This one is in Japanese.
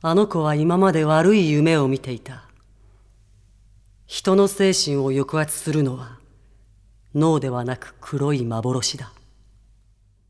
あの子は今まで悪い夢を見ていた。人の精神を抑圧するのは脳ではなく黒い幻だ。